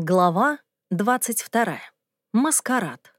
Глава 22. Маскарад.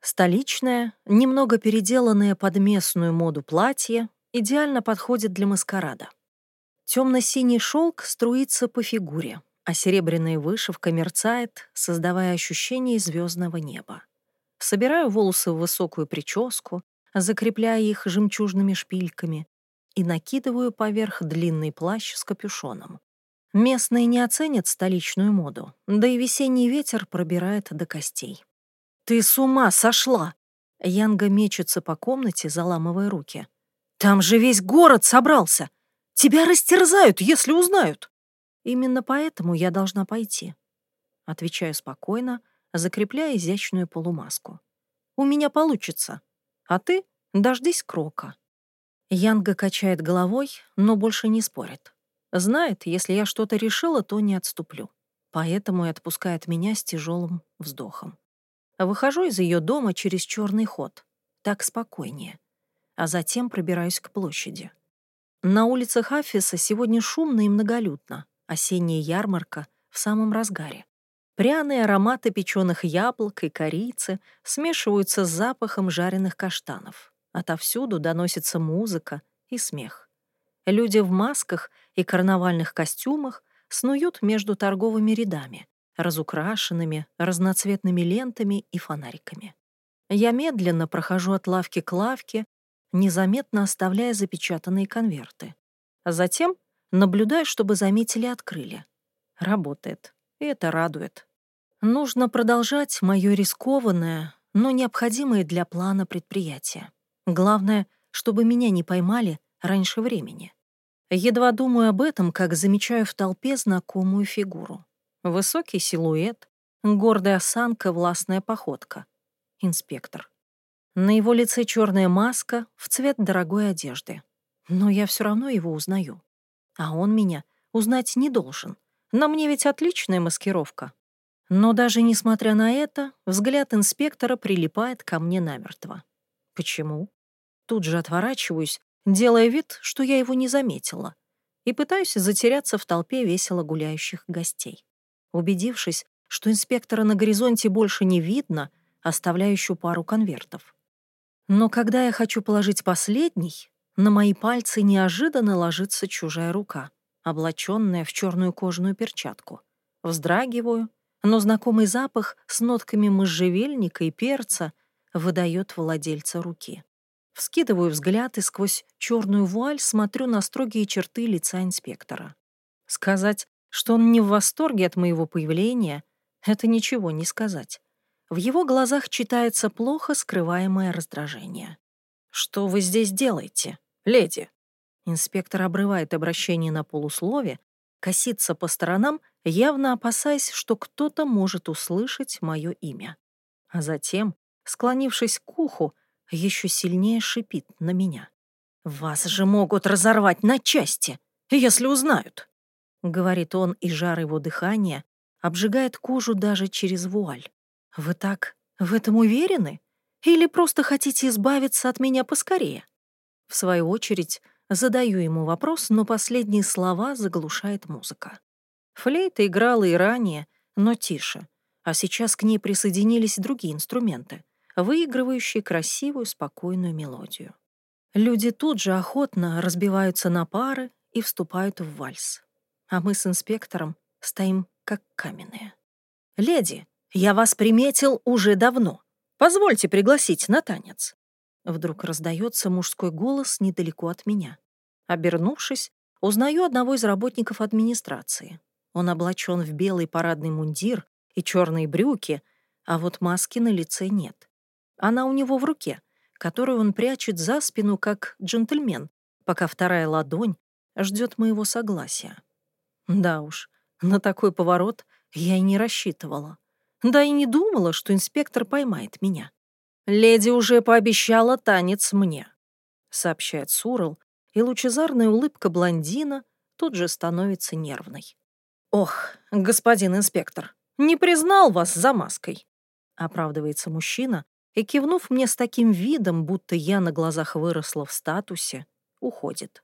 Столичное, немного переделанное под местную моду платье идеально подходит для маскарада. Темно-синий шелк струится по фигуре, а серебряная вышивка мерцает, создавая ощущение звездного неба. Собираю волосы в высокую прическу, закрепляя их жемчужными шпильками и накидываю поверх длинный плащ с капюшоном. Местные не оценят столичную моду, да и весенний ветер пробирает до костей. «Ты с ума сошла!» Янга мечется по комнате, заламывая руки. «Там же весь город собрался! Тебя растерзают, если узнают!» «Именно поэтому я должна пойти». Отвечаю спокойно, закрепляя изящную полумаску. «У меня получится. А ты дождись Крока». Янга качает головой, но больше не спорит. Знает, если я что-то решила, то не отступлю. Поэтому и отпускает меня с тяжелым вздохом. Выхожу из ее дома через черный ход. Так спокойнее. А затем пробираюсь к площади. На улицах Афиса сегодня шумно и многолюдно. Осенняя ярмарка в самом разгаре. Пряные ароматы печеных яблок и корицы смешиваются с запахом жареных каштанов. Отовсюду доносится музыка и смех. Люди в масках и карнавальных костюмах снуют между торговыми рядами, разукрашенными разноцветными лентами и фонариками. Я медленно прохожу от лавки к лавке, незаметно оставляя запечатанные конверты. А затем наблюдаю, чтобы заметили открыли. Работает, и это радует. Нужно продолжать мое рискованное, но необходимое для плана предприятие. Главное, чтобы меня не поймали раньше времени. Едва думаю об этом, как замечаю в толпе знакомую фигуру. Высокий силуэт, гордая осанка, властная походка. Инспектор. На его лице черная маска в цвет дорогой одежды. Но я все равно его узнаю. А он меня узнать не должен. На мне ведь отличная маскировка. Но даже несмотря на это, взгляд инспектора прилипает ко мне намертво. Почему? Тут же отворачиваюсь, делая вид, что я его не заметила, и пытаюсь затеряться в толпе весело гуляющих гостей. Убедившись, что инспектора на горизонте больше не видно, оставляю еще пару конвертов. Но когда я хочу положить последний, на мои пальцы неожиданно ложится чужая рука, облаченная в черную кожаную перчатку. Вздрагиваю, но знакомый запах с нотками можжевельника и перца выдает владельца руки. Вскидываю взгляд и сквозь черную вуаль смотрю на строгие черты лица инспектора. Сказать, что он не в восторге от моего появления, это ничего не сказать. В его глазах читается плохо скрываемое раздражение. «Что вы здесь делаете, леди?» Инспектор обрывает обращение на полуслове, косится по сторонам, явно опасаясь, что кто-то может услышать мое имя. А затем, склонившись к уху, еще сильнее шипит на меня. «Вас же могут разорвать на части, если узнают!» Говорит он, и жар его дыхания обжигает кожу даже через вуаль. «Вы так в этом уверены? Или просто хотите избавиться от меня поскорее?» В свою очередь, задаю ему вопрос, но последние слова заглушает музыка. Флейта играла и ранее, но тише, а сейчас к ней присоединились другие инструменты — выигрывающий красивую, спокойную мелодию. Люди тут же охотно разбиваются на пары и вступают в вальс. А мы с инспектором стоим как каменные. «Леди, я вас приметил уже давно. Позвольте пригласить на танец». Вдруг раздается мужской голос недалеко от меня. Обернувшись, узнаю одного из работников администрации. Он облачен в белый парадный мундир и черные брюки, а вот маски на лице нет. Она у него в руке, которую он прячет за спину, как джентльмен, пока вторая ладонь ждет моего согласия. Да уж, на такой поворот я и не рассчитывала. Да и не думала, что инспектор поймает меня. «Леди уже пообещала танец мне», — сообщает Сурал, и лучезарная улыбка блондина тут же становится нервной. «Ох, господин инспектор, не признал вас за маской», — оправдывается мужчина, и, кивнув мне с таким видом, будто я на глазах выросла в статусе, уходит.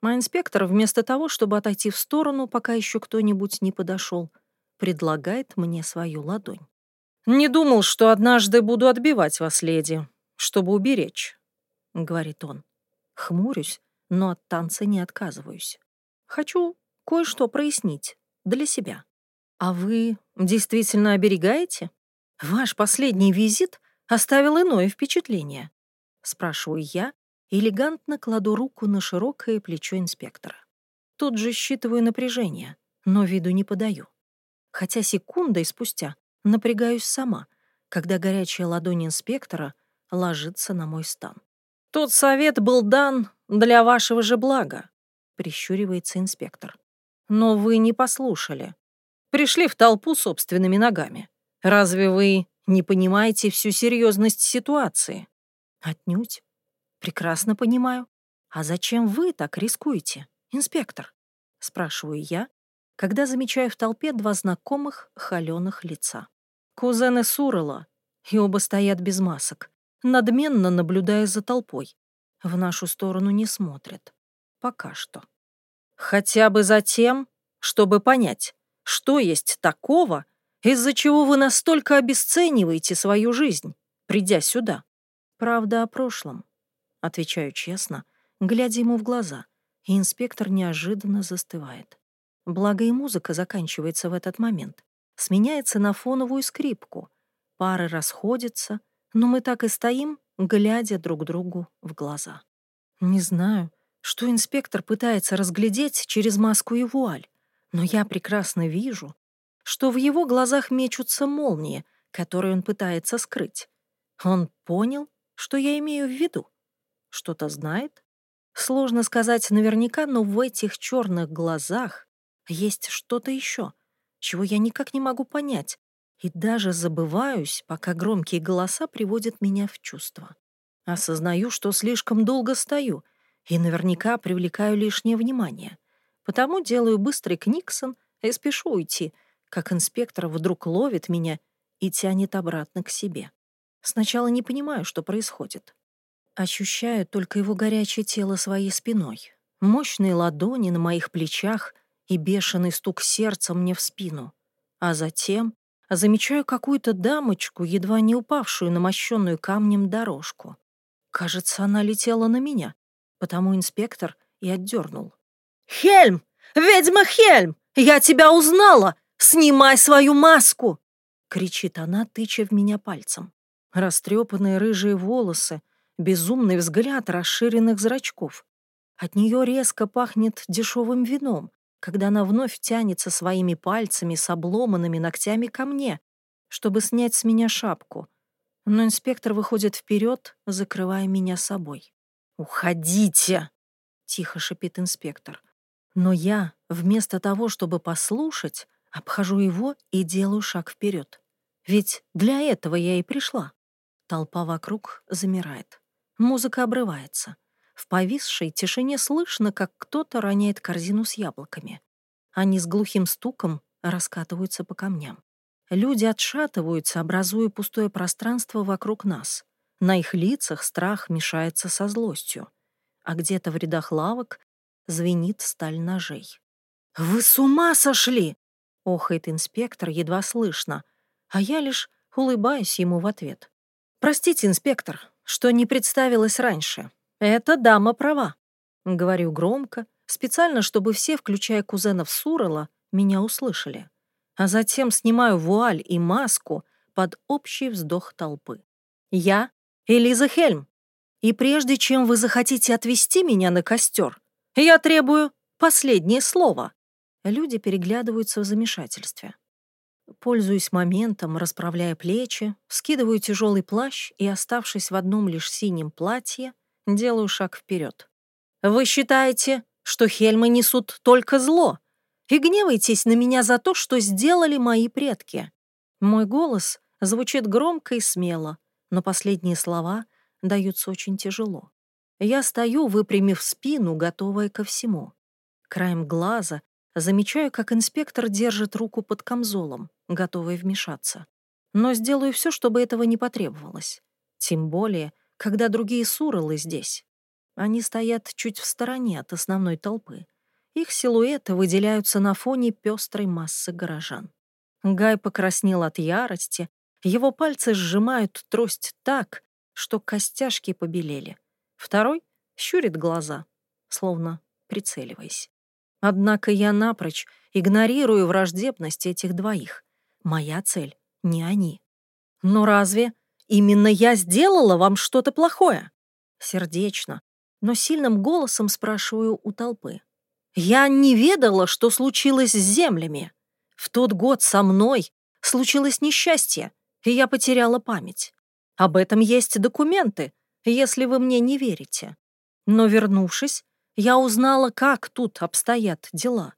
А инспектор, вместо того, чтобы отойти в сторону, пока еще кто-нибудь не подошел, предлагает мне свою ладонь. «Не думал, что однажды буду отбивать вас, леди, чтобы уберечь», — говорит он. Хмурюсь, но от танца не отказываюсь. Хочу кое-что прояснить для себя. А вы действительно оберегаете? Ваш последний визит оставил иное впечатление. Спрашиваю я, элегантно кладу руку на широкое плечо инспектора. Тут же считываю напряжение, но виду не подаю. Хотя секундой спустя напрягаюсь сама, когда горячая ладонь инспектора ложится на мой стан. «Тот совет был дан для вашего же блага», — прищуривается инспектор. «Но вы не послушали. Пришли в толпу собственными ногами. Разве вы не понимаете всю серьезность ситуации?» «Отнюдь. Прекрасно понимаю. А зачем вы так рискуете, инспектор?» — спрашиваю я, когда замечаю в толпе два знакомых холеных лица. Кузены Сурела, и оба стоят без масок надменно наблюдая за толпой. В нашу сторону не смотрят. Пока что. Хотя бы за тем, чтобы понять, что есть такого, из-за чего вы настолько обесцениваете свою жизнь, придя сюда. Правда о прошлом. Отвечаю честно, глядя ему в глаза, и инспектор неожиданно застывает. Благо и музыка заканчивается в этот момент. Сменяется на фоновую скрипку. Пары расходятся, но мы так и стоим, глядя друг другу в глаза. Не знаю, что инспектор пытается разглядеть через маску и вуаль, но я прекрасно вижу, что в его глазах мечутся молнии, которые он пытается скрыть. Он понял, что я имею в виду. Что-то знает? Сложно сказать наверняка, но в этих черных глазах есть что-то еще, чего я никак не могу понять, и даже забываюсь, пока громкие голоса приводят меня в чувство. Осознаю, что слишком долго стою и наверняка привлекаю лишнее внимание. Потому делаю быстрый книксон и спешу уйти, как инспектор вдруг ловит меня и тянет обратно к себе. Сначала не понимаю, что происходит. Ощущаю только его горячее тело своей спиной, мощные ладони на моих плечах и бешеный стук сердца мне в спину. А затем замечаю какую-то дамочку, едва не упавшую на мощенную камнем дорожку. Кажется, она летела на меня, потому инспектор и отдернул. «Хельм! Ведьма Хельм! Я тебя узнала! Снимай свою маску!» — кричит она, тыча в меня пальцем. Растрепанные рыжие волосы, безумный взгляд расширенных зрачков. От нее резко пахнет дешевым вином, когда она вновь тянется своими пальцами с обломанными ногтями ко мне, чтобы снять с меня шапку. Но инспектор выходит вперед, закрывая меня собой. «Уходите!» — тихо шипит инспектор. Но я, вместо того, чтобы послушать, обхожу его и делаю шаг вперед. Ведь для этого я и пришла. Толпа вокруг замирает. Музыка обрывается. В повисшей тишине слышно, как кто-то роняет корзину с яблоками. Они с глухим стуком раскатываются по камням. Люди отшатываются, образуя пустое пространство вокруг нас. На их лицах страх мешается со злостью. А где-то в рядах лавок звенит сталь ножей. «Вы с ума сошли!» — охает инспектор, едва слышно, а я лишь улыбаюсь ему в ответ. «Простите, инспектор, что не представилась раньше. «Эта дама права», — говорю громко, специально, чтобы все, включая кузенов Сурала, меня услышали. А затем снимаю вуаль и маску под общий вздох толпы. «Я Элиза Хельм, и прежде чем вы захотите отвести меня на костер, я требую последнее слово». Люди переглядываются в замешательстве. Пользуюсь моментом, расправляя плечи, скидываю тяжелый плащ и, оставшись в одном лишь синем платье, Делаю шаг вперед. Вы считаете, что Хельмы несут только зло, и гневаетесь на меня за то, что сделали мои предки. Мой голос звучит громко и смело, но последние слова даются очень тяжело. Я стою, выпрямив спину, готовая ко всему. Краем глаза замечаю, как инспектор держит руку под камзолом, готовый вмешаться. Но сделаю все, чтобы этого не потребовалось. Тем более, когда другие суралы здесь. Они стоят чуть в стороне от основной толпы. Их силуэты выделяются на фоне пестрой массы горожан. Гай покраснел от ярости, его пальцы сжимают трость так, что костяшки побелели. Второй щурит глаза, словно прицеливаясь. Однако я напрочь игнорирую враждебность этих двоих. Моя цель — не они. Но разве именно я сделала вам что-то плохое? Сердечно, но сильным голосом спрашиваю у толпы. Я не ведала, что случилось с землями. В тот год со мной случилось несчастье, и я потеряла память. Об этом есть документы, если вы мне не верите. Но вернувшись, я узнала, как тут обстоят дела.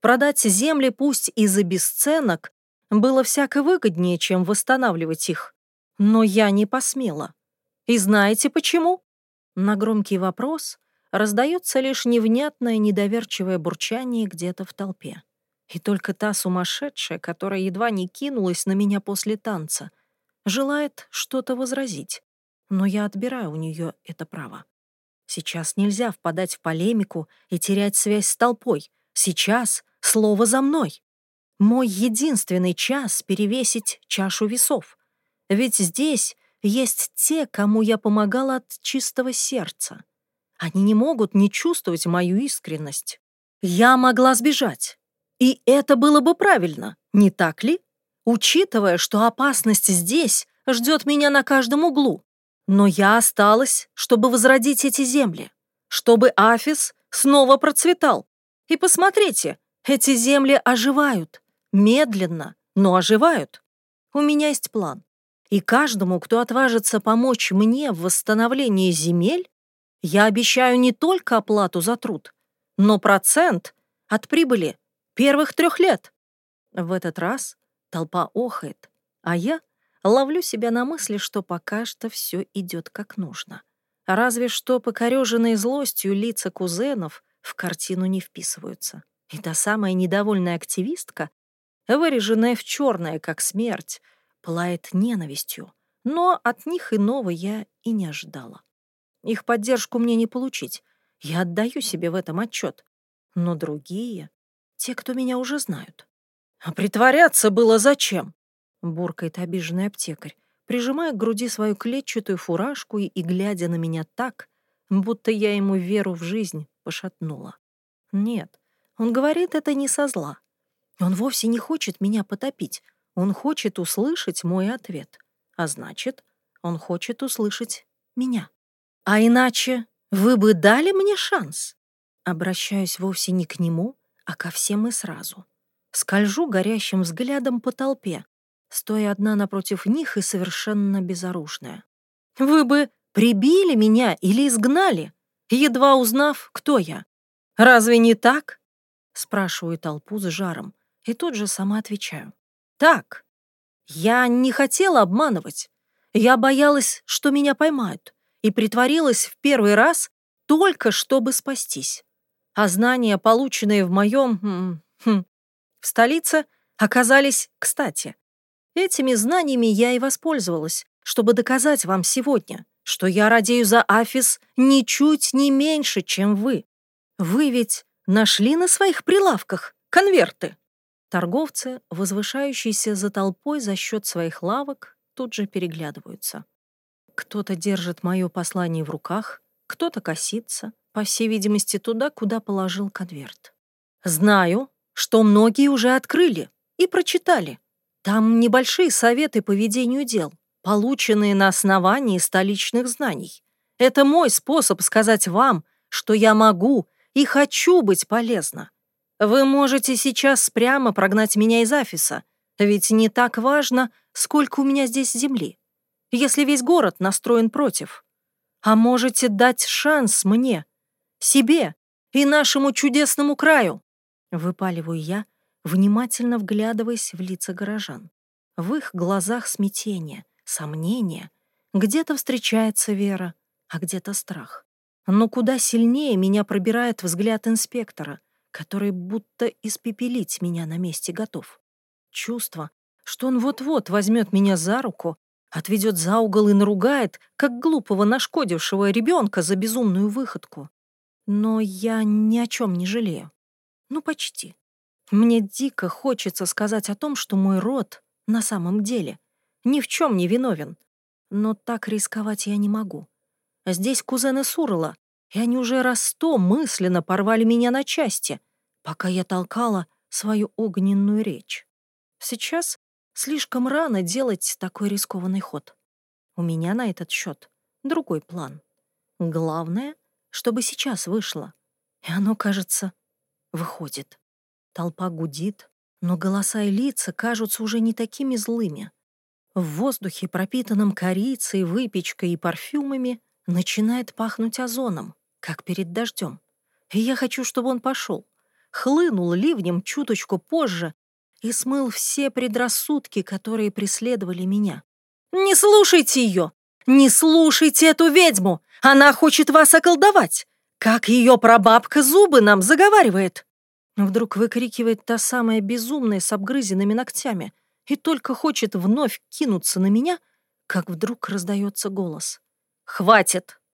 Продать земли пусть и за бесценок было всяко выгоднее, чем восстанавливать их. Но я не посмела. И знаете почему? На громкий вопрос раздается лишь невнятное недоверчивое бурчание где-то в толпе. И только та сумасшедшая, которая едва не кинулась на меня после танца, желает что-то возразить. Но я отбираю у нее это право. Сейчас нельзя впадать в полемику и терять связь с толпой. Сейчас слово за мной. Мой единственный час перевесить чашу весов. Ведь здесь есть те, кому я помогала от чистого сердца. Они не могут не чувствовать мою искренность. Я могла сбежать. И это было бы правильно, не так ли? Учитывая, что опасность здесь ждет меня на каждом углу. Но я осталась, чтобы возродить эти земли, чтобы Афис снова процветал. И посмотрите, эти земли оживают. Медленно, но оживают. У меня есть план. И каждому, кто отважится помочь мне в восстановлении земель, я обещаю не только оплату за труд, но процент от прибыли первых трех лет. В этот раз толпа охает, а я ловлю себя на мысли, что пока что все идет как нужно. Разве что покореженные злостью лица кузенов в картину не вписываются. И та самая недовольная активистка, выреженная в черное, как смерть, пылает ненавистью, но от них иного я и не ожидала. Их поддержку мне не получить, я отдаю себе в этом отчет. Но другие, те, кто меня уже знают. А притворяться было зачем? — буркает обиженный аптекарь, прижимая к груди свою клетчатую фуражку и, и глядя на меня так, будто я ему веру в жизнь пошатнула. Нет, он говорит это не со зла. Он вовсе не хочет меня потопить. Он хочет услышать мой ответ. А значит, он хочет услышать меня. А иначе вы бы дали мне шанс? Обращаюсь вовсе не к нему, а ко всем и сразу. Скольжу горящим взглядом по толпе, стоя одна напротив них и совершенно безоружная. «Вы бы прибили меня или изгнали, едва узнав, кто я. Разве не так?» Спрашиваю толпу с жаром, и тут же сама отвечаю. «Так. Я не хотела обманывать. Я боялась, что меня поймают, и притворилась в первый раз только чтобы спастись. А знания, полученные в моем... Хм, в столице, оказались кстати. Этими знаниями я и воспользовалась, чтобы доказать вам сегодня, что я радею за Афис ничуть не меньше, чем вы. Вы ведь нашли на своих прилавках конверты. Торговцы, возвышающиеся за толпой за счет своих лавок, тут же переглядываются. Кто-то держит мое послание в руках, кто-то косится, по всей видимости, туда, куда положил конверт. Знаю, что многие уже открыли и прочитали, там небольшие советы по ведению дел, полученные на основании столичных знаний. Это мой способ сказать вам, что я могу и хочу быть полезна. Вы можете сейчас прямо прогнать меня из офиса, ведь не так важно, сколько у меня здесь земли, если весь город настроен против. А можете дать шанс мне, себе и нашему чудесному краю. Выпаливаю я, внимательно вглядываясь в лица горожан. В их глазах смятение, сомнение. Где-то встречается вера, а где-то страх. Но куда сильнее меня пробирает взгляд инспектора, который будто испепелить меня на месте готов. Чувство, что он вот-вот возьмет меня за руку, отведет за угол и наругает, как глупого нашкодившего ребенка за безумную выходку. Но я ни о чем не жалею. Ну, почти. Мне дико хочется сказать о том, что мой род на самом деле ни в чем не виновен. Но так рисковать я не могу. Здесь кузены Сурла, и они уже раз сто мысленно порвали меня на части, пока я толкала свою огненную речь. Сейчас слишком рано делать такой рискованный ход. У меня на этот счет другой план. Главное, чтобы сейчас вышло. И оно, кажется, выходит. Толпа гудит, но голоса и лица кажутся уже не такими злыми. В воздухе, пропитанном корицей, выпечкой и парфюмами, начинает пахнуть озоном, как перед дождем. И я хочу, чтобы он пошел, хлынул ливнем чуточку позже и смыл все предрассудки, которые преследовали меня. «Не слушайте ее! Не слушайте эту ведьму! Она хочет вас околдовать! Как ее прабабка зубы нам заговаривает!» Вдруг выкрикивает та самая безумная с обгрызенными ногтями и только хочет вновь кинуться на меня, как вдруг раздается голос. «Хватит!